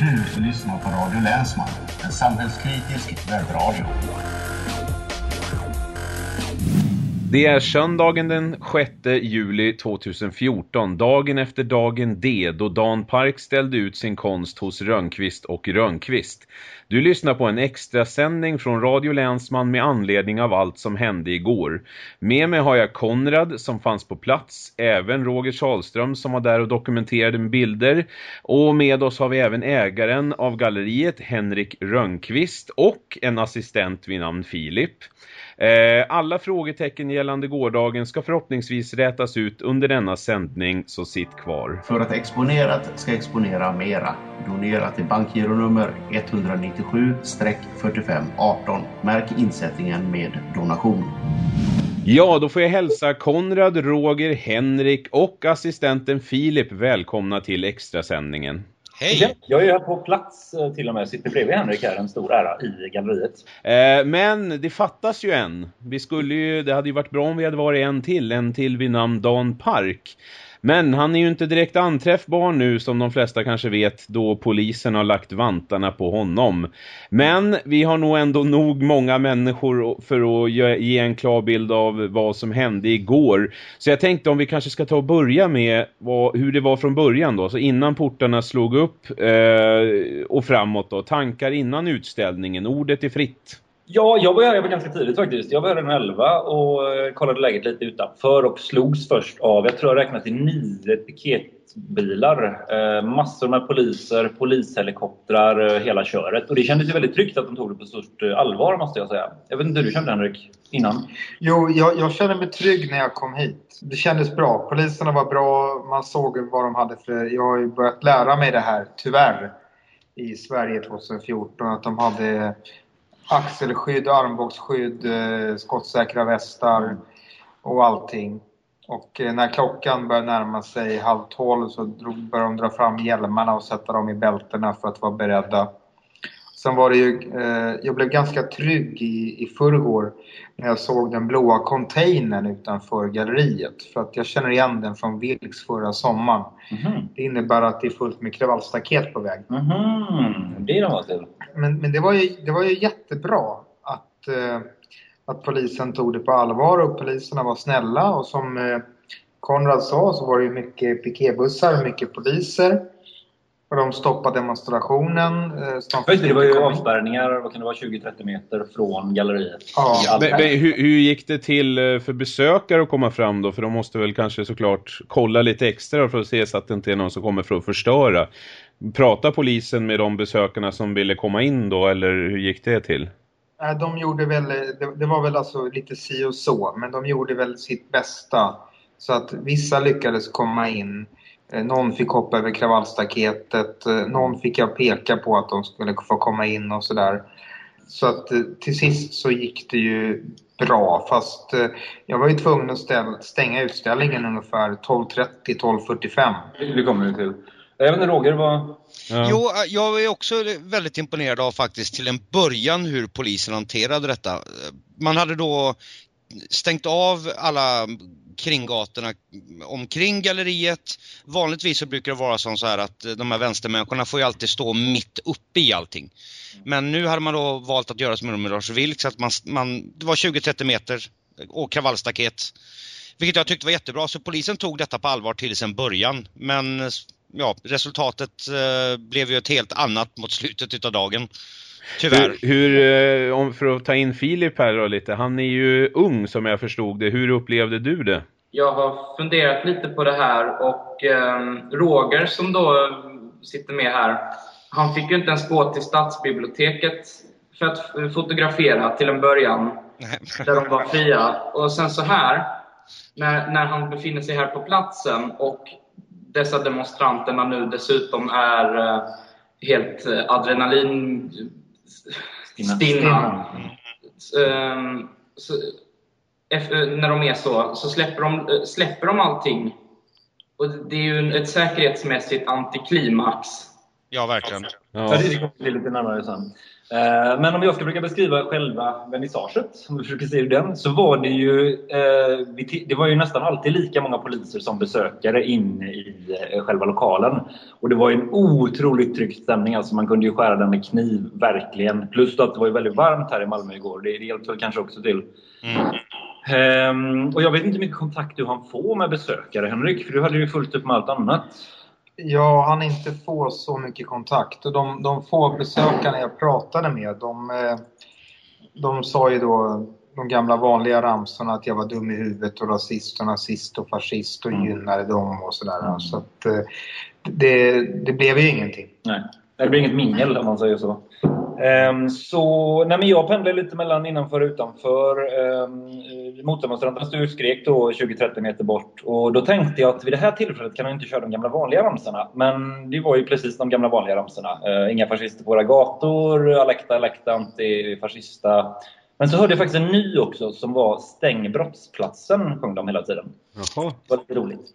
Du lyssnar på Radio Länsman, en samhällskritisk webbradio. Det är söndagen den 6 juli 2014, dagen efter dagen D, då Dan Park ställde ut sin konst hos Rönnqvist och Rönnqvist. Du lyssnar på en extra sändning från Radio Länsman med anledning av allt som hände igår. Med mig har jag Konrad som fanns på plats, även Roger Charlström som var där och dokumenterade med bilder. Och med oss har vi även ägaren av galleriet, Henrik Rönnqvist och en assistent vid namn Filip. Eh, alla frågetecken gällande gårdagen ska förhoppningsvis rätas ut under denna sändning, så sitt kvar. För att exponerat ska exponera mera. Donera till bankgironummer 197-4518. Märk insättningen med donation. Ja, då får jag hälsa Konrad, Roger, Henrik och assistenten Filip välkomna till extrasändningen. Hej! Jag är här på plats eh, till och med, sitter bredvid Henrik här, en stor ära i galleriet. Eh, men det fattas ju en. Vi skulle ju, det hade ju varit bra om vi hade varit en till, en till vid namn Dan Park. Men han är ju inte direkt anträffbar nu som de flesta kanske vet då polisen har lagt vantarna på honom. Men vi har nog ändå nog många människor för att ge en klar bild av vad som hände igår. Så jag tänkte om vi kanske ska ta och börja med vad, hur det var från början då. Så innan portarna slog upp eh, och framåt då. Tankar innan utställningen. Ordet är fritt. Ja, jag var här ganska tidigt faktiskt. Jag var här 11 och eh, kollade läget lite utanför och slogs först av, jag tror jag räknat till nio piketbilar. Eh, massor med poliser, polishelikoptrar, eh, hela köret. Och det kändes ju väldigt tryggt att de tog det på stort allvar måste jag säga. Jag vet inte hur du kände Henrik, innan? Jo, jag, jag kände mig trygg när jag kom hit. Det kändes bra. Poliserna var bra, man såg vad de hade för... Jag har ju börjat lära mig det här, tyvärr, i Sverige 2014. Att de hade axelskydd, armbågsskydd, eh, skottsäkra västar och allting. Och eh, när klockan började närma sig halv tolv så började de dra fram hjälmarna och sätta dem i bältena för att vara beredda. Sen var det ju, eh, jag blev ganska trygg i, i förrgår när jag såg den blåa containern utanför galleriet. För att jag känner igen den från Vilks förra sommaren. Mm -hmm. Det innebär att det är fullt med kravallstaket på väg. Mm -hmm. Det är de men, men det, var ju, det var ju jättebra att, eh, att polisen tog det på allvar och poliserna var snälla. Och som eh, Konrad sa så var det ju mycket piketbussar, mycket poliser. Och de stoppade demonstrationen. Eh, det var ju avspärrningar, vad kan det vara, 20-30 meter från galleriet. Ja. Men, men hur, hur, gick det till eh, för besökare att komma fram då? För de måste väl kanske såklart kolla lite extra för att se så att det inte är någon som kommer för att förstöra. Pratar polisen med de besökarna som ville komma in då, eller hur gick det till? De gjorde väl, det var väl alltså lite si och så, men de gjorde väl sitt bästa. Så att vissa lyckades komma in. Eh, någon fick hoppa över kravallstaketet. Eh, någon fick jag peka på att de skulle få komma in och sådär. Så att eh, till sist så gick det ju bra. Fast jag var ju tvungen att stänga utställningen ungefär 12.30-12.45. Det kommer du till. Inte Roger, vad... Ja. Jo, jag är också väldigt imponerad av faktiskt till en början hur polisen hanterade detta. Man hade då stängt av alla kringgatorna omkring galleriet. Vanligtvis så brukar det vara som så här att eh, de här vänstermänniskorna får ju alltid stå mitt uppe i allting. Men nu hade man då valt att göra som med Lars Vilks, att man, man, det var 20-30 meter och kravallstaket. Vilket jag tyckte var jättebra, så polisen tog detta på allvar till sin början. Men ja, resultatet eh, blev ju ett helt annat mot slutet utav dagen. Tyvärr. Hur, hur, eh, om för att ta in Filip här då lite, han är ju ung som jag förstod det. Hur upplevde du det? Jag har funderat lite på det här och eh, Roger som då sitter med här, han fick ju inte ens gå till stadsbiblioteket för att fotografera till en början. där de var fria. Och sen så här, när, när han befinner sig här på platsen och dessa demonstranterna nu dessutom är eh, helt eh, adrenalin stinna. Mm. Så, när de är så, så släpper de, släpper de allting. Och det är ju ett säkerhetsmässigt antiklimax Ja, verkligen. Ja. Det kommer lite närmare sen. Eh, men om jag ska försöka beskriva själva vernissaget, om vi försöker se den, så var det ju, eh, det var ju nästan alltid lika många poliser som besökare inne i eh, själva lokalen. Och det var en otroligt trygg stämning, alltså man kunde ju skära den med kniv, verkligen. Plus att det var ju väldigt varmt här i Malmö igår, det hjälpte väl kanske också till. Mm. Um, och jag vet inte hur mycket kontakt du hann få med besökare, Henrik, för du hade ju fullt upp med allt annat. Jag hann inte få så mycket kontakt. Och de, de få besökarna jag pratade med, de, eh, de sa ju då de gamla vanliga ramsorna att jag var dum i huvudet och rasist och nazist och fascist och mm. gynnade dem och sådär. Mm. Så att, eh, det, det blev ju ingenting. Nej, det blev inget mingel om man säger så. Um, så nej, men jag pendlade lite mellan innanför och utanför. Um, motdemonstranterna stod och skrek då 20-30 meter bort. Och då tänkte jag att vid det här tillfället kan jag inte köra de gamla vanliga ramsorna. Men det var ju precis de gamla vanliga ramsorna. Uh, inga fascister på våra gator, Alekta, Alekta, antifascista. Men så hörde jag faktiskt en ny också som var Stäng brottsplatsen, sjöng de hela tiden. Jaha. Det var lite roligt.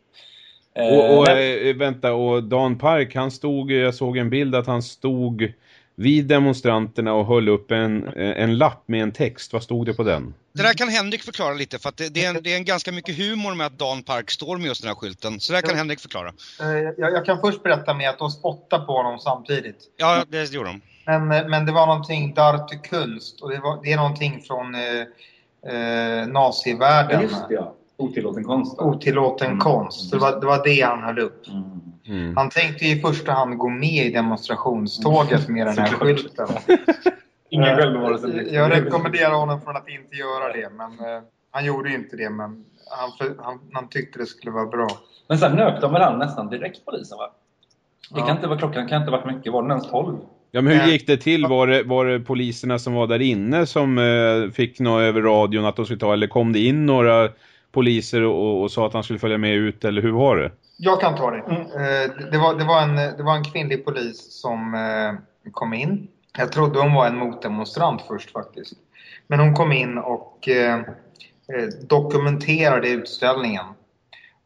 Och, och äh, vänta, och Dan Park, han stod, jag såg en bild att han stod vid demonstranterna och höll upp en, en lapp med en text. Vad stod det på den? Det där kan Henrik förklara lite för att det, det, är, en, det är en ganska mycket humor med att Dan Park står med just den här skylten. Så det där kan Henrik förklara. Eh, jag, jag, kan först berätta med att de spottade på honom samtidigt. Ja, det gjorde de. Men, eh, men det var någonting Darte Kunst och det, var, det är någonting från eh, eh, nazivärlden. Just det, ja. Otillåten konst. Otillåten mm. konst. Det var, det var det han höll upp. Mm. Mm. Han tänkte i första hand gå med i demonstrationståget med den här skylten. Ingen eh, självbevarelse. Jag rekommenderar honom från att inte göra det. Men uh, han gjorde ju inte det. Men han, han, han tyckte det skulle vara bra. Men sen nöp de väl han nästan direkt polisen va? Det ja. kan inte vara klockan kan inte varit mycket. Var den ens 12? Ja, men hur gick det till? Var det, var det poliserna som var där inne som eh, fick något över radion att de skulle ta? Eller kom det in några poliser och, och, sa att han skulle följa med ut? Eller hur var det? Jag kan ta det. Mm. Eh, det, var, det, var en, det var en kvinnlig polis som eh, kom in. Jag trodde hon var en motdemonstrant först faktiskt. Men hon kom in och eh, dokumenterade utställningen.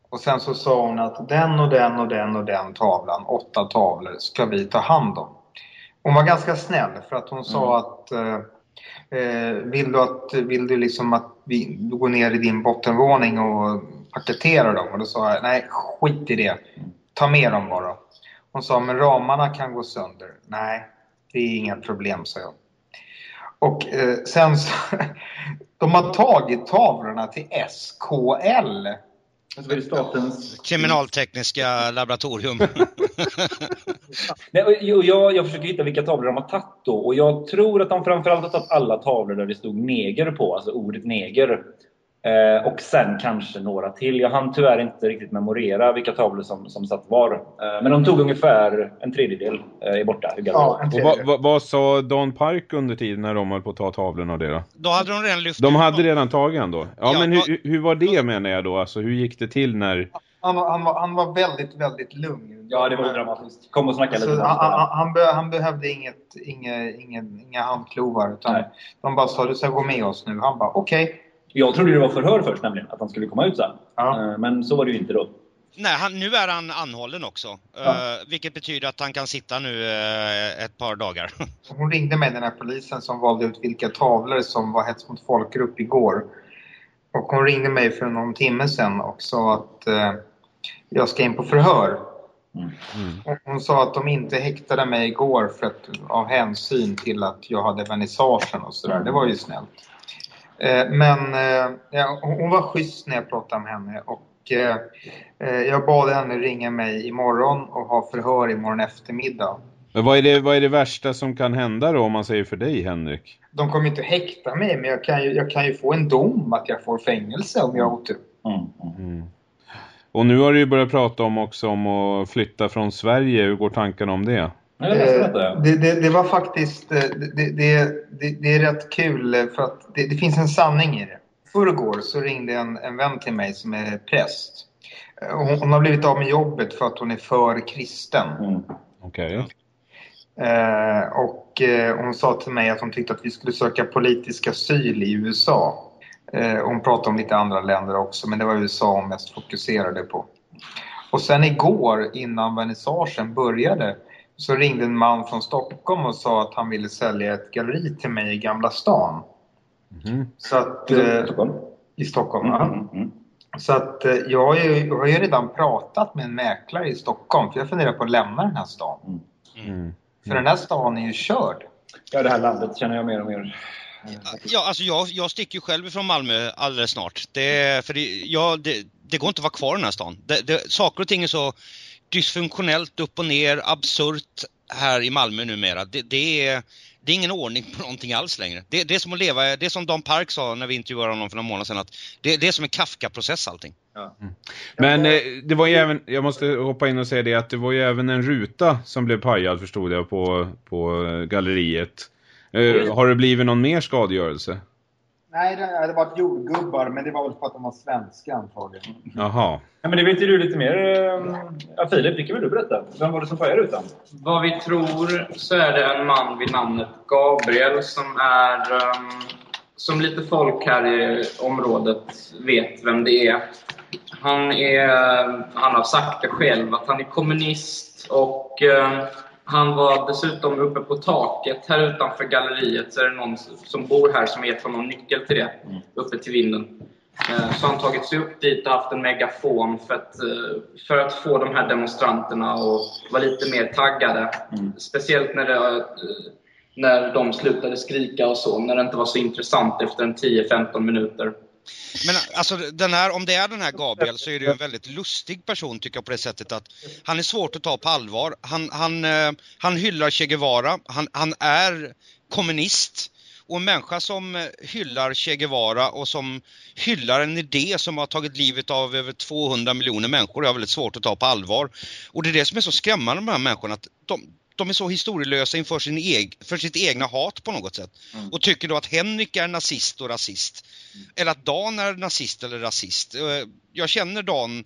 Och sen så sa hon att den och den och den och den tavlan, åtta tavlor, ska vi ta hand om. Hon var ganska snäll för att hon mm. sa att eh, vill du, att, vill du liksom att vi, går ner i din bottenvåning och paketera dem. Och då sa jag, nej skit i det. Ta med dem bara. Hon sa, men ramarna kan gå sönder. Nej, det är inga problem, sa jag. Och eh, sen så, de har tagit tavlorna till SKL. Alltså statens... Kriminaltekniska laboratorium. Nej, och jag, jag försöker hitta vilka tavlor de har tagit då. Och jag tror att de framförallt har tagit alla tavlor där det stod neger på, alltså ordet neger. Eh, och sen kanske några till. Jag hann tyvärr inte riktigt memorera vilka tavlor som, som satt var. Eh, men de tog ungefär en tredjedel eh, är borta. Ja, och vad, vad, vad, sa Don Park under tiden när de höll på att ta tavlorna och det då? Då hade de redan lyft De hade redan tagit den då? Ja, ja men hur, hur var det menar jag då? Alltså hur gick det till när... Han, han, var, han var väldigt, väldigt lugn. Ja, det var dramatiskt. Kom och snacka alltså, lite. Han, han, han, be, han, behövde inget, inga, inga, inga handklovar. Utan Nej. de bara sa, du ska gå med oss nu. Han bara, okej. Okay. Jag trodde det var förhör först nämligen, att han skulle komma ut sen. Ja. Eh, men så var det ju inte då. Nej, han, nu är han anhållen också. Ja. Uh, vilket betyder att han kan sitta nu uh, ett par dagar. Hon ringde mig, den här polisen som valde ut vilka tavlor som var hets mot folkgrupp igår. Och hon ringde mig för någon timme sedan och sa att uh, jag ska in på förhör. Mm. Mm. Hon sa att de inte häktade mig igår för att, av hänsyn till att jag hade vernissagen och sådär. Det var ju snällt. Eh, men eh, ja, hon var schysst när jag pratade med henne och eh, jag bad henne ringa mig imorgon och ha förhör imorgon eftermiddag. Men vad är, det, vad är det värsta som kan hända då om man säger för dig Henrik? De kommer inte häkta mig men jag kan ju, jag kan ju få en dom att jag får fängelse om jag har otur. Mm, mm. Mm. Och nu har du ju börjat prata om också om att flytta från Sverige. Hur går tankarna om det? Eh, det, det, det, var faktiskt eh, det, det, är rätt kul för att det, finns en sanning i det. Förrgår så ringde en, en vän till mig som är präst. Eh, hon, hon har blivit av med jobbet för att hon är för kristen. Mm. Okej. Okay. Eh, och eh, hon sa till mig att hon tyckte att vi skulle söka politisk asyl i USA. Eh, hon pratade om lite andra länder också men det var USA hon mest fokuserade på. Och sen igår innan vernissagen började så ringde en man från Stockholm och sa att han ville sälja ett galleri till mig i Gamla stan. Mhm. Så att, I eh, Stockholm? I Stockholm, Mm, ja. mm, mm. Så att eh, jag har, ju, jag har ju redan pratat med en mäklare i Stockholm för jag funderar på att lämna den här stan. Mm. För den här stan är ju körd. Ja, det här landet känner jag mer och mer. Ja, alltså jag, jag sticker ju själv ifrån Malmö alldeles snart. Det, för det, ja, det, det går inte att vara kvar i den här stan. Det, det, saker och ting är så dysfunktionellt upp och ner, absurt här i Malmö numera. Det, det, är, det är ingen ordning på någonting alls längre. Det, det är som att leva, det är som Dan Park sa när vi intervjuade honom för några månader sedan, att det, det är som en Kafka-process allting. Men eh, det var ju även, jag måste hoppa in och säga det, att det var ju även en ruta som blev pajad förstod jag på, på galleriet. Eh, har det blivit någon mer skadegörelse? Nej, det hade varit jordgubbar, men det var väl för att de var svenska antagligen. Jaha. Ja, men det vet ju du lite mer. eh, Ja, Filip, det kan väl du berätta? Vem var det som pajade rutan? Vad vi tror så är det en man vid namnet Gabriel som är... ehm, som lite folk här i området vet vem det är. Han, är, han har sagt det själv att han är kommunist och ehm, han var dessutom uppe på taket här utanför galleriet så är det någon som bor här som gett honom nyckel till det, uppe till vinden. Eh, Så han tagit sig upp dit och haft en megafon för att, eh, för att få de här demonstranterna att vara lite mer taggade. Speciellt när, det, eh, när de slutade skrika och så, när det inte var så intressant efter en 10-15 minuter. Men alltså den här, om det är den här Gabriel så är det ju en väldigt lustig person tycker jag på det sättet att han är svårt att ta på allvar. Han, han, eh, han hyllar Che Guevara, han, han är kommunist. Och en människa som eh, hyllar Che Guevara och som hyllar en idé som har tagit livet av över 200 miljoner människor är väldigt svårt att ta på allvar. Och det är det som är så skrämmande med de här människorna, att de, de är så historielösa inför sin eg, för sitt egna hat på något sätt. Och tycker då att Henrik är nazist och rasist. Eller att Dan är nazist eller rasist. Eh, Jag känner Dan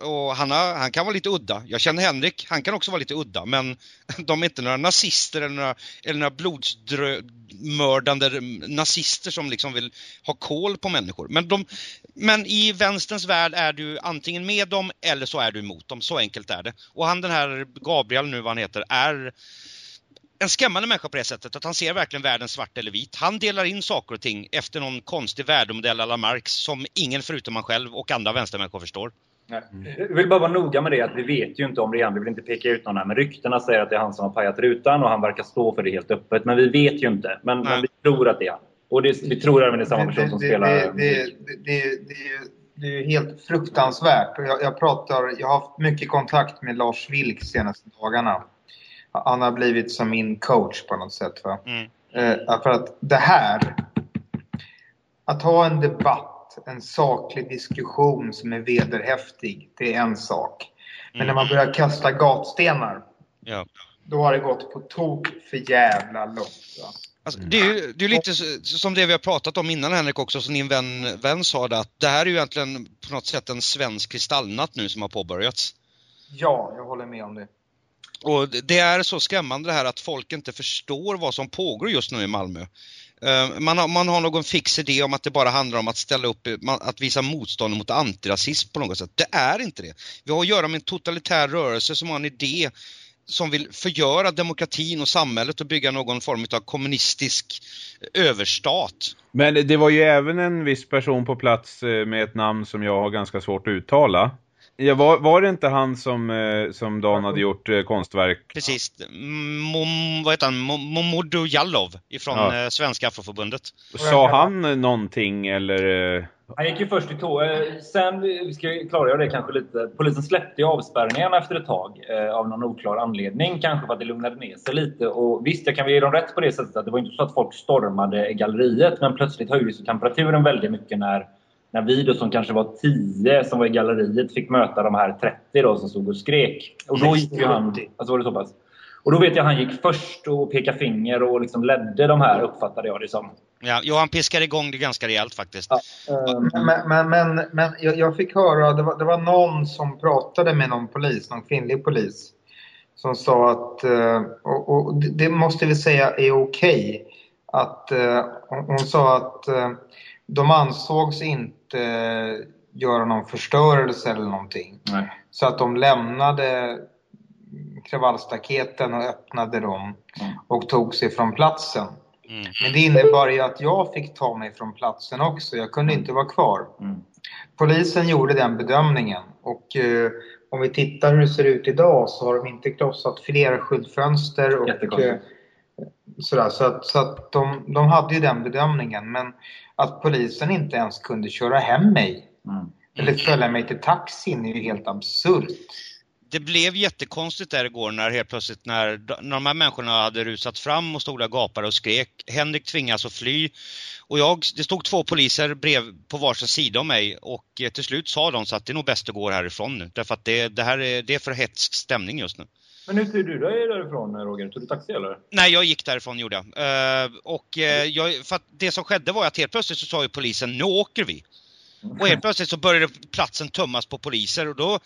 och han, har, han kan vara lite udda. Jag känner Henrik, han kan också vara lite udda. Men de är inte några nazister eller några, eller några blodsmördande nazister som liksom vill ha koll på människor. Men, de, men i vänsterns värld är du antingen med dem eller så är du emot dem. Så enkelt är det. Och han den här Gabriel nu vad han heter är en skrämmande människa på det sättet att han ser verkligen världen svart eller vit. Han delar in saker och ting efter någon konstig värdemodell alla Marx som ingen förutom han själv och andra vänstermänniskor förstår. Nej. Jag vill bara vara noga med det att vi vet ju inte om det igen. Vi vill inte peka ut någon här. Men ryktena säger att det är han som har pajat rutan och han verkar stå för det helt öppet. Men vi vet ju inte. Men, men vi tror att det är han. Och det, vi tror även det är samma person som det, spelar det, det, det, det, det, är ju- det är ju helt fruktansvärt. Jag, jag, pratar, jag har haft mycket kontakt med Lars Vilk de senaste dagarna. Han har blivit som min coach på något sätt. Va? Mm. Eh, för att det här, att ha en debatt, en saklig diskussion som är vederhäftig, det är en sak. Men när man börjar kasta gatstenar, Ja. då har det gått på tok för jävla långt. Alltså, det är ju det är lite som det vi har pratat om innan Henrik också, som din vän, vän sa det, att det här är ju egentligen på något sätt en svensk kristallnatt nu som har påbörjats. Ja, jag håller med om det. Och det- det är så skrämmande det här att folk inte förstår vad som pågår just nu i Malmö. Eh, man har, man har någon fix idé om att det bara handlar om att ställa upp, att visa motstånd mot antirasism på något sätt. Det är inte det. Vi har att göra med en totalitär rörelse som har en idé som vill förgöra demokratin och samhället och bygga någon form av kommunistisk eh, överstat. Men det var ju även en viss person på plats eh, med ett namn som jag har ganska svårt att uttala. Ja, var, var det inte han som, eh, som Dan hade gjort eh, konstverk? Precis. Mom, vad heter han? Mom- Momodou Jalov ifrån Ja. eh, Svenska Afroförbundet. Sa han eh, någonting eller? eh, Han gick ju först i tå. eh, Sen, vi ska klargöra det kanske lite. Polisen släppte ju avspärrningarna efter ett tag eh, av någon oklar anledning. Kanske för att det lugnade ner sig lite. Och visst, jag kan väl ge dem rätt på det sättet att det var inte så att folk stormade galleriet. Men plötsligt höjdes temperaturen väldigt mycket när, när vi då som kanske var 10 som var i galleriet fick möta de här 30 då som stod och skrek. Och då gick ju han... 60. Alltså var det så pass? Och då vet jag han gick först och pekade finger och liksom ledde de här uppfattade jag det som. Ja, jo, han piskar igång det ganska rejält faktiskt. Eh, Men, men, men, men jag, jag fick höra, det var, det var någon som pratade med någon polis, någon kvinnlig polis. Som sa att, eh, och, och det- måste vi säga är okej. Att eh, hon, hon sa att eh, de ansågs inte göra någon förstörelse eller någonting. Nej. Så att de lämnade kravallstaketen och öppnade dem och tog sig från platsen. Mm. Men det innebar ju att jag fick ta mig från platsen också. Jag kunde inte vara kvar. Mm. Polisen gjorde den bedömningen och eh, om vi tittar hur det ser ut idag så har de inte krossat fler skyltfönster och eh, sådär. Så att, så att de, de hade ju den bedömningen. Men att polisen inte ens kunde köra hem mig Mm. eller följa mig till taxin är ju helt absurt. Det blev jättekonstigt där igår när helt plötsligt när, när de här människorna hade rusat fram och stod där och gapade och skrek. Henrik tvingas att fly. Och jag, det stod två poliser brev på varsin sida om mig och eh, till slut sa de så att det är nog bäst att gå härifrån nu. Därför att det, det här är, det är för hetsk stämning just nu. Men hur tog du dig därifrån Roger? Tog du taxi eller? Nej, jag gick därifrån gjorde jag. Uh, och uh, jag, för att det som skedde var att helt plötsligt så sa ju polisen nu åker vi. Och helt plötsligt så började platsen tömmas på poliser och då,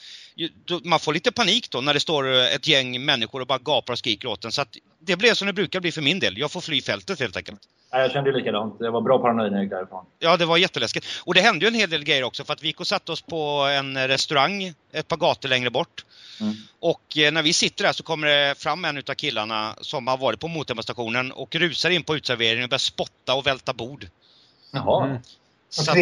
då, man får lite panik då när det står eh, ett gäng människor och bara gapar och skriker åt en. Så att det blev som det brukar bli för min del. Jag får fly fältet helt enkelt. Nej, jag kände likadant. Jag var bra paranoid när jag gick därifrån. Ja, det var jätteläskigt. Och det hände ju en hel del grejer också för att vi gick och satte oss på en restaurang ett par gator längre bort. Mm. Och eh, när vi sitter där så kommer det fram en utav killarna som har varit på motemstationen och rusar in på utserveringen och börjar spotta och välta bord. Jaha. Mm. Så att-.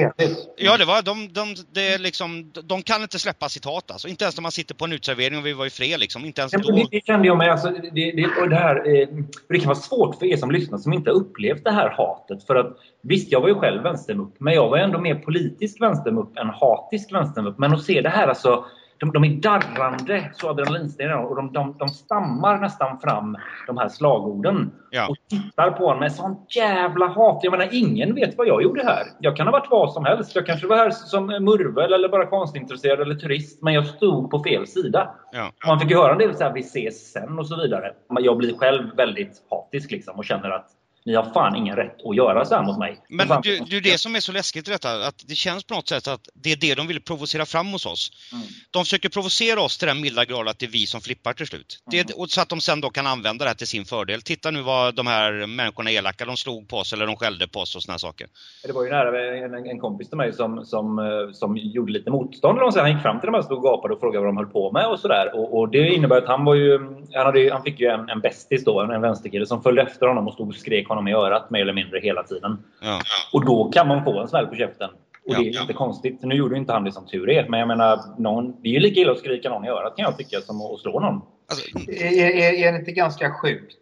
Ja, det var, de, de, det liksom, de kan inte släppa sitt hat alltså. Inte ens när man sitter på en utservering och vi var i fred liksom. Inte ens Ja, då. det, det kände jag med. Alltså, det, det, och det, här, eh, det kan vara svårt för er som lyssnar som inte upplevt det här hatet. För att Visst, jag var ju själv vänstermupp, men jag var ändå mer politisk vänstermupp än hatisk vänstermupp. Men att se det här alltså, de, de är darrande så adrenalinstegringar och de, de, de stammar nästan fram de här slagorden. Ja. Och tittar på honom med sånt jävla hat. Jag menar, ingen vet vad jag gjorde här. Jag kan ha varit vad som helst. Jag kanske var här som murvel eller bara konstintresserad eller turist. Men jag stod på fel sida. Ja. Man fick ju höra en del så här, vi ses sen och så vidare. Jag blir själv väldigt hatisk liksom och känner att ni har fan ingen rätt att göra så här mot mig. Men Fan, du, du, det som är så läskigt i detta, att det känns på något sätt att det är det de vill provocera fram hos oss. Mm. De försöker provocera oss till den milda grad att det är vi som flippar till slut. Mm. Det, och så att de sen då kan använda det här till sin fördel. Titta nu vad de här människorna är elaka, de slog på oss eller de skällde på oss och här saker. Det var ju nära en, en kompis till mig som, som, eh, som gjorde lite motstånd. säger. Han gick fram till de här stod och gapade och frågade vad de höll på med och sådär. Och, och det innebär att han var ju... Han, hade, ju- han fick ju en, en bästis då, en vänsterkille som följde efter honom och stod och skrek honom i örat mer eller mindre hela tiden. Ja. Och då kan man få en smäll på käften. Och Ja, det är ja. inte konstigt. Nu gjorde ju inte han det som tur är. Men jag menar, någon, det är ju lika illa att skrika någon i örat kan jag tycka som att slå någon. Alltså, Är, är, är det inte ganska sjukt?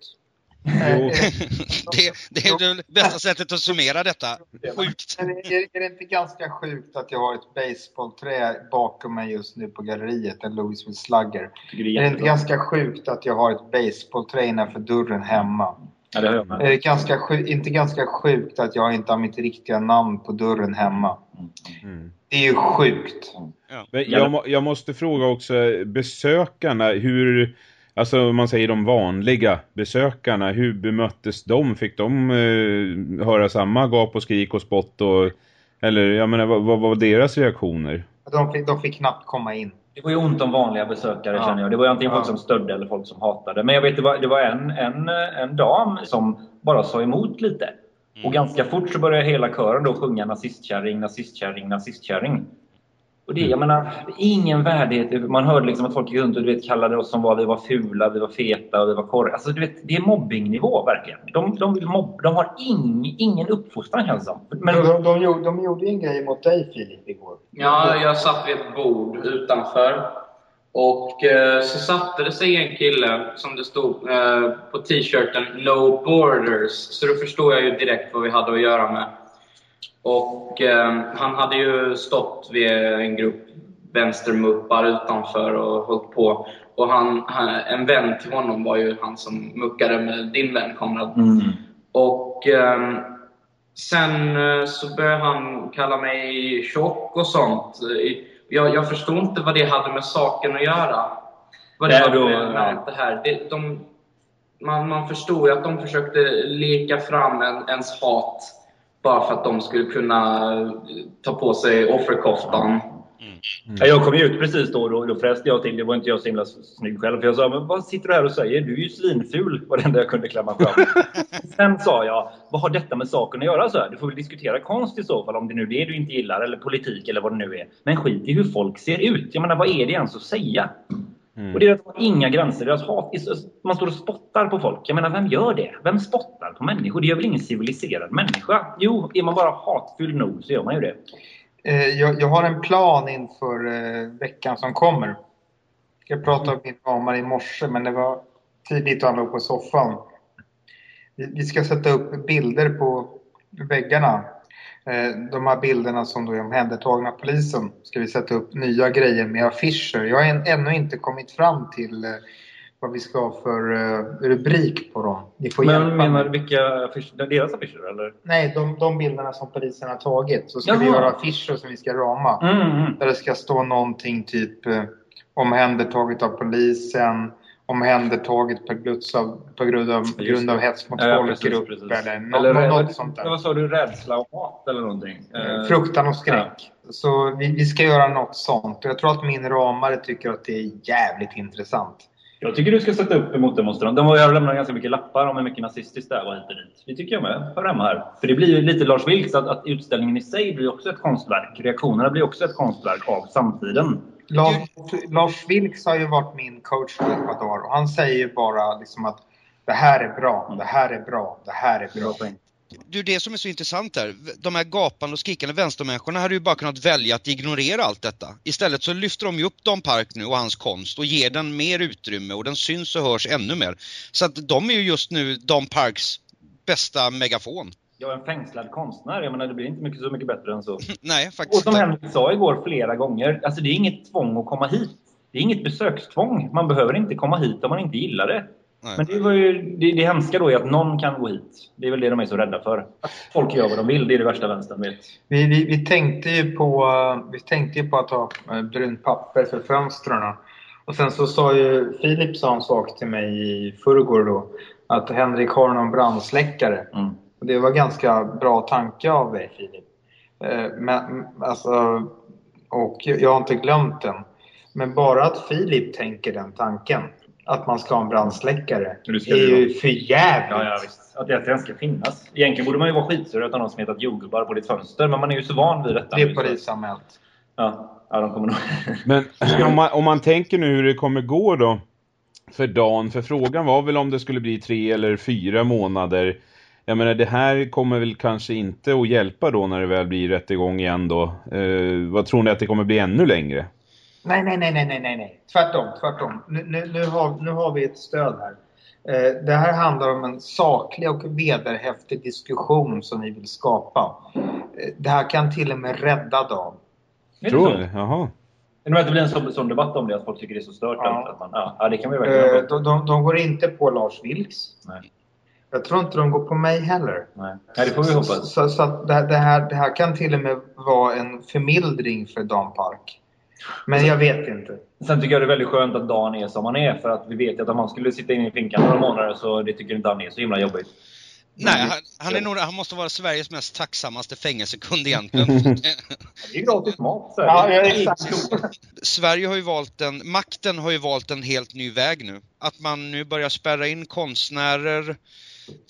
Eh, Jo. eh, det, det är det bästa sättet att summera detta. Sjukt. Men är, är det inte ganska sjukt att jag har ett baseballträ bakom mig just nu på galleriet, en Louisville Slugger? Tycker det är Är det inte ganska sjukt att jag har ett baseballträ innanför dörren hemma? Ja, det har jag med. Är det ganska inte ganska sjukt att jag inte har mitt riktiga namn på dörren hemma? Mm. Det är ju sjukt. Men jag, jag måste fråga också, besökarna, hur, alltså om man säger de vanliga besökarna, hur bemöttes de? Fick de eh, höra samma gap och skrik och spott och, eller jag menar, vad, vad var deras reaktioner? De fick, de fick knappt komma in. Det var ju ont om vanliga besökare Ja. känner jag. Det var antingen Ja. folk som stödde eller folk som hatade. Men jag vet, det var, det var en, en, en dam som bara sa emot lite. Och ganska fort så började hela kören då sjunga nazistkärring, nazistkärring, nazistkärring. Och det, jag menar, ingen värdighet. Man hörde liksom att folk gick runt och du vet, kallade oss som var, vi var fula, vi var feta och vi var korre. Alltså du vet, det är mobbingnivå verkligen. De, de, vill mobb, de har ing, ingen uppfostran känns det som. Men, De, de, de, gjorde, de gjorde en grej mot dig Filip igår. Ja, jag satt vid ett bord utanför. Och eh, så satte det sig en kille som det stod eh, på t-shirten No Borders. Så då förstår jag ju direkt vad vi hade att göra med. Och eh, han hade ju stått vid en grupp vänstermuppar utanför och hållit på. Och han, han, en vän till honom var ju han som muckade med din vän Konrad. mm. Och ehm, sen eh, så började han kalla mig tjock och sånt. Jag, jag förstod inte vad det hade med saken att göra. Vad det hade med, med det här. Det, de, man, man förstod ju att de försökte leka fram en, ens hat bara för att de skulle kunna ta på sig offerkoftan. Ja, jag kom ju ut precis då, då, då fräste jag till. Det var inte jag så himla snygg själv. För jag sa, men vad sitter du här och säger? Du är ju svinful, var det enda jag kunde klämma fram. Sen sa jag, vad har detta med saken att göra? Så här? Du får väl diskutera konst i så fall, om det nu är det du inte gillar, eller politik eller vad det nu är. Men skit i hur folk ser ut. Jag menar, vad är det ens att säga? Mm. Och deras har inga gränser. Deras hat är så, man står och spottar på folk. Jag menar, vem gör det? Vem spottar på människor? Det gör väl ingen civiliserad människa? Jo, är man bara hatfylld nog så gör man ju det. Eh, jag, jag har en plan inför eh, veckan som kommer. Jag pratade med min mamma i morse, men det var tidigt och han låg på soffan. Vi, vi ska sätta upp bilder på väggarna. Eh, de här bilderna som då är omhändertagna av polisen ska vi sätta upp nya grejer med affischer. Jag har än, ännu inte kommit fram till eh, vad vi ska ha för eh, rubrik på dem. Ni får Men menar du vilka affischer? Deras affischer eller? Nej, de, de bilderna som polisen har tagit. Så ska vi Jaha. göra affischer som vi ska rama. Mm, mm. Där det ska stå någonting typ omhändertaget av polisen, omhändertaget på, av, på grund av, grund av hets mot Ja, folkgrupp eller, nå- Eller något sånt där. Vad sa du? Rädsla och hat eller någonting? Eh, Fruktan och skräck. Så vi, vi ska göra något sånt. Jag tror att min ramare tycker att det är jävligt intressant. Jag tycker du ska sätta upp emot demonstranter. De har lämnat ganska mycket lappar om hur mycket nazistiskt det och hit och dit. Det tycker jag med. Hör hemma här. För det blir ju lite Lars Vilks att, att utställningen i sig blir också ett konstverk. Reaktionerna blir också ett konstverk av samtiden. Lars, Lars Vilks har ju varit min coach på ett par dagar och han säger ju bara liksom att det här är bra, det här är bra, det här är bra. Ju det som är så intressant här. De här gapande och skrikande vänstermänniskorna hade ju bara kunnat välja att ignorera allt detta. Istället så lyfter de ju upp Don Park nu och hans konst och ger den mer utrymme och den syns och hörs ännu mer. Så att de är ju just nu Don Parks bästa megafon. Jag är en fängslad konstnär. Jag menar, det blir inte mycket, så mycket bättre än så. Nej, Och faktiskt som inte. Henrik sa igår flera gånger, alltså det är inget tvång att komma hit. Det är inget besökstvång. Man behöver inte komma hit om man inte gillar det. Nej. Men det, var ju, det, det hemska då är att någon kan gå hit. Det är väl det de är så rädda för. Att folk gör vad de vill, det är det värsta vänstern vet. Vi, vi, vi, tänkte ju på, vi tänkte ju på att ha brunt papper för fönstren. Och sen så sa ju Filip sa en sak till mig i förrgår då. Att Henrik har någon brandsläckare. Mm. Och det var ganska bra tanke av dig Filip. Eh, Men, alltså, och jag har inte glömt den. Men bara att Filip tänker den tanken. Att man ska ha en brandsläckare. Det är ju för jävligt. Ja, ja, visst. Att det ens ska finnas. Egentligen borde man ju vara skitsur att någon som hetat jordgubbar på ditt fönster. Men man är ju så van vid detta. Det är polisanmält. Ja, ja, de kommer nog... Men om man, om man tänker nu hur det kommer gå då för dagen, för frågan var väl om det skulle bli tre eller fyra månader. Jag menar det här kommer väl kanske inte att hjälpa då när det väl blir rättegång igen då. Eh, vad tror ni att det kommer bli ännu längre? Nej, nej, nej, nej, nej, nej, nej. Tvärtom, tvärtom. Nu, nu, nu, har, nu har vi ett stöd här. Eh, det här handlar om en saklig och vederhäftig diskussion som vi vill skapa. Eh, det här kan till och med rädda det Tror ni? Jaha. Det att det blir en sån, sån debatt om det? Att folk tycker det är så stört? Ja. Att man, ja, ja, det kan vi verkligen Eh, de, de, de går inte på Lars Vilks. Nej. Jag tror inte de går på mig heller. Nej. Nej, det får vi hoppas. Så, så att det, här- det, här, det här kan till och med vara en förmildring för Dan Park. Men jag vet inte. Sen tycker jag det är väldigt skönt att Dan är som han är. För att vi vet ju att om han skulle sitta inne i finkan några månader så det tycker inte han är så himla jobbigt. Nej, han, han, är nog, han måste vara Sveriges mest tacksammaste fängelsekund egentligen. Det är gratis mat. Så. Ja, exakt. Sverige har ju valt en, makten har ju valt en helt ny väg nu. Att man nu börjar spärra in konstnärer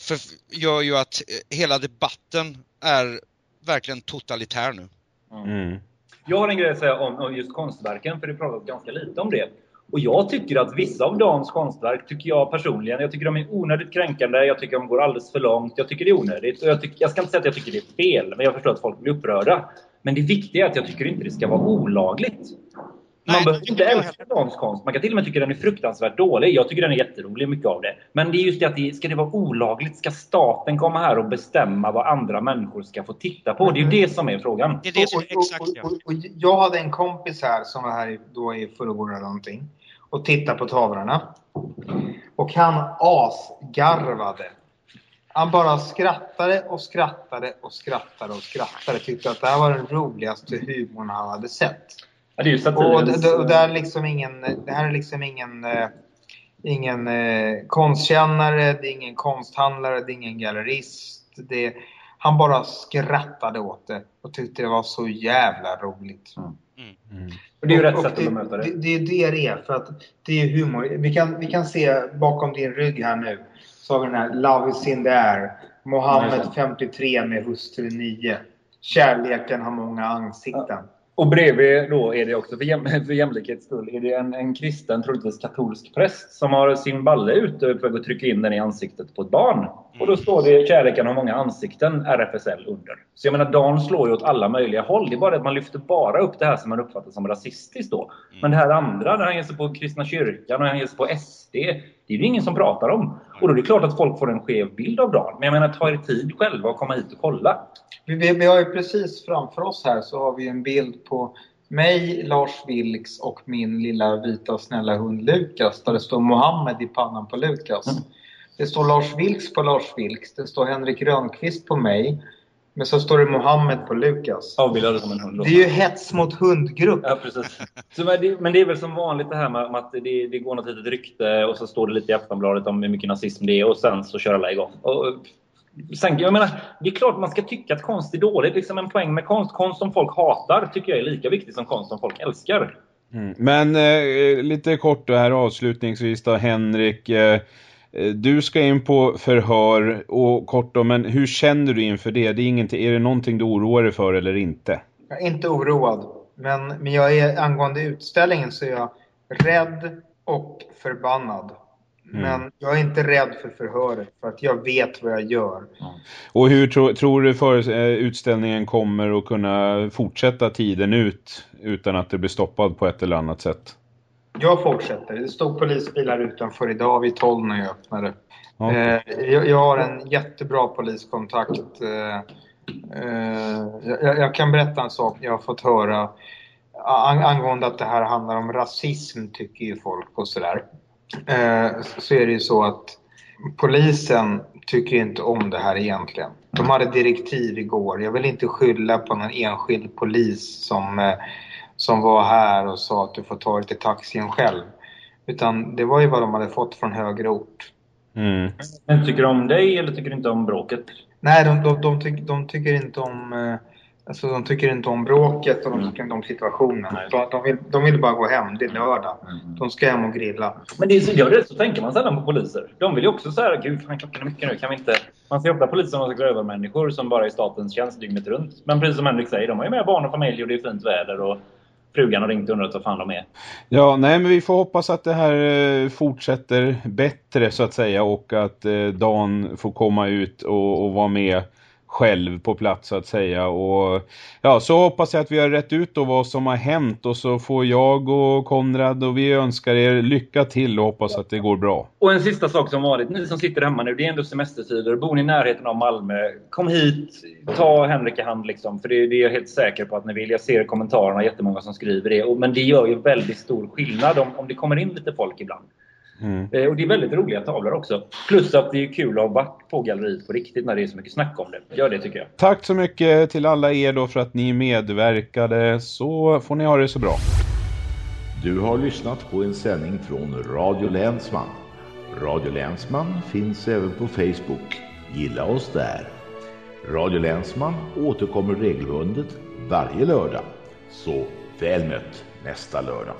för, gör ju att eh, hela debatten är verkligen totalitär nu. Mm. Jag har en grej att säga om, om just konstverken, för det pratas ganska lite om det. Och jag tycker att vissa av Dans konstverk, tycker jag personligen, jag tycker de är onödigt kränkande, jag tycker de går alldeles för långt, jag tycker det är onödigt. Och jag, tycker, jag ska inte säga att jag tycker det är fel, men jag förstår att folk blir upprörda. Men det viktiga är att jag tycker inte det ska vara olagligt. Man behöver inte älska Dans konst. Man kan till och med tycka den är fruktansvärt dålig. Jag tycker den är jätterolig, mycket av det. Men det är just det att det, ska det vara olagligt? Ska staten komma här och bestämma vad andra människor ska få titta på? Det är ju det som är frågan. Det är det som exakt ja. och, och, och jag hade en kompis här som var här då i förrgår eller någonting och tittade på tavlorna. Och han asgarvade. Han bara skrattade och skrattade och skrattade och skrattade. Tyckte att det här var den roligaste humorn han hade sett. Ja, det är ju Och satirens... det, och det, är liksom ingen, det här är liksom ingen, eh, ingen eh, konstkännare, det är ingen konsthandlare, det är ingen gallerist. Det, han bara skrattade åt det och tyckte det var så jävla roligt. Mm. Och det är ju rätt Och- och sätt att bemöta det. Det, det är det det är, för att det är humor. Vi kan, vi kan se bakom din rygg här nu, så har vi den här Love is in the air. Mohammed Ja, just 53 med hustru 9. Kärleken har många ansikten. Och bredvid då är det också för, jäm, för jämlikhets skull är det en, en kristen, troligtvis katolsk präst som har sin balle ute för att trycka in den i ansiktet på ett barn. Och då står det kärleken har många ansikten, RFSL under. Så jag menar, Dan slår ju åt alla möjliga håll. Det är bara det att man lyfter bara upp det här som man uppfattar som rasistiskt då. Men det här andra, när han ger sig på kristna kyrkan och han ger sig på SD, det är det ingen som pratar om. Och då är det klart att folk får en skev bild av Dan. Men jag menar, ta er tid själva och komma hit och kolla. Vi, vi, vi har ju precis framför oss här så har vi en bild på mig, Lars Vilks och min lilla vita snälla hund Lukas där det står Mohammed i pannan på Lukas. Mm. Det står Lars Vilks på Lars Vilks, det står Henrik Rönnqvist på mig. Men så står det Mohammed på Lukas. Avbildade som en hund. Det är ju hets mot hundgrupp. Ja, precis. Så, men, det, men det är väl som vanligt det här med, med att det, det går något litet rykte och så står det lite i Aftonbladet om hur mycket nazism det är och sen så kör alla igång. Och, sen, jag menar, det är klart man ska tycka att konst är dåligt. Liksom en poäng med konst. Konst som folk hatar tycker jag är lika viktig som konst som folk älskar. Mm. Men eh, lite kort då här avslutningsvis då Henrik. Eh, du ska in på förhör och kort då, men hur känner du inför det? det är, ingenting, är det någonting du oroar dig för eller inte? Jag är inte oroad. Men, men jag är, angående utställningen så är jag rädd och förbannad. Men jag är inte rädd för förhöret för att jag vet vad jag gör. Och hur tro, tror du för, eh, utställningen kommer att kunna fortsätta tiden ut utan att det blir stoppad på ett eller annat sätt? Jag fortsätter. Det stod polisbilar utanför idag vid 12 när jag öppnade. Okej. Eh, jag, jag har en jättebra poliskontakt. Eh, eh, jag, jag kan berätta en sak jag har fått höra ang, angående att det här handlar om rasism tycker ju folk och sådär. Så är det ju så att polisen tycker inte om det här egentligen. De hade direktiv igår. Jag vill inte skylla på någon enskild polis som, som var här och sa att du får ta dig till taxin själv. Utan det var ju vad de hade fått från högre ort. Mm. Men tycker du om dig eller tycker du inte om bråket? Nej, de, de, de, tyck, de tycker inte om eh, Alltså de tycker inte om bråket och de tycker inte om situationen. De, de, vill, de vill bara gå hem. Det är lördag. Mm. De ska hem och grilla. Men det är så, ja, det är så tänker man sällan på poliser. De vill ju också så här, gud fan klockan är mycket nu, kan vi inte... Man ser ofta poliser som över människor som bara är i statens tjänst dygnet runt. Men precis som Henrik säger, de har ju med barn och familj och det är fint väder och frugan har ringt och undrat vad fan de är. Ja, nej men vi får hoppas att det här eh, fortsätter bättre så att säga och att eh, Dan får komma ut och, och vara med själv på plats så att säga och ja, så hoppas jag att vi har rätt ut då vad som har hänt och så får jag och Konrad och vi önskar er lycka till och hoppas att det går bra. Och en sista sak som vanligt, ni som sitter hemma nu, det är ändå semestertider. Bor ni i närheten av Malmö, kom hit, ta Henrik i hand liksom. För det, det är jag helt säker på att ni vill. Jag ser kommentarerna jättemånga som skriver det. Och, men det gör ju väldigt stor skillnad om, om det kommer in lite folk ibland. Mm. Eh, och det är väldigt roliga tavlor också. Plus att det är kul att ha varit på galleriet på riktigt när det är så mycket snack om det. Gör det tycker jag. Tack så mycket till alla er då för att ni medverkade så får ni ha det så bra. Du har lyssnat på en sändning från Radio Länsman. Radio Länsman finns även på Facebook. Gilla oss där. Radio Länsman återkommer regelbundet varje lördag. Så väl mött nästa lördag.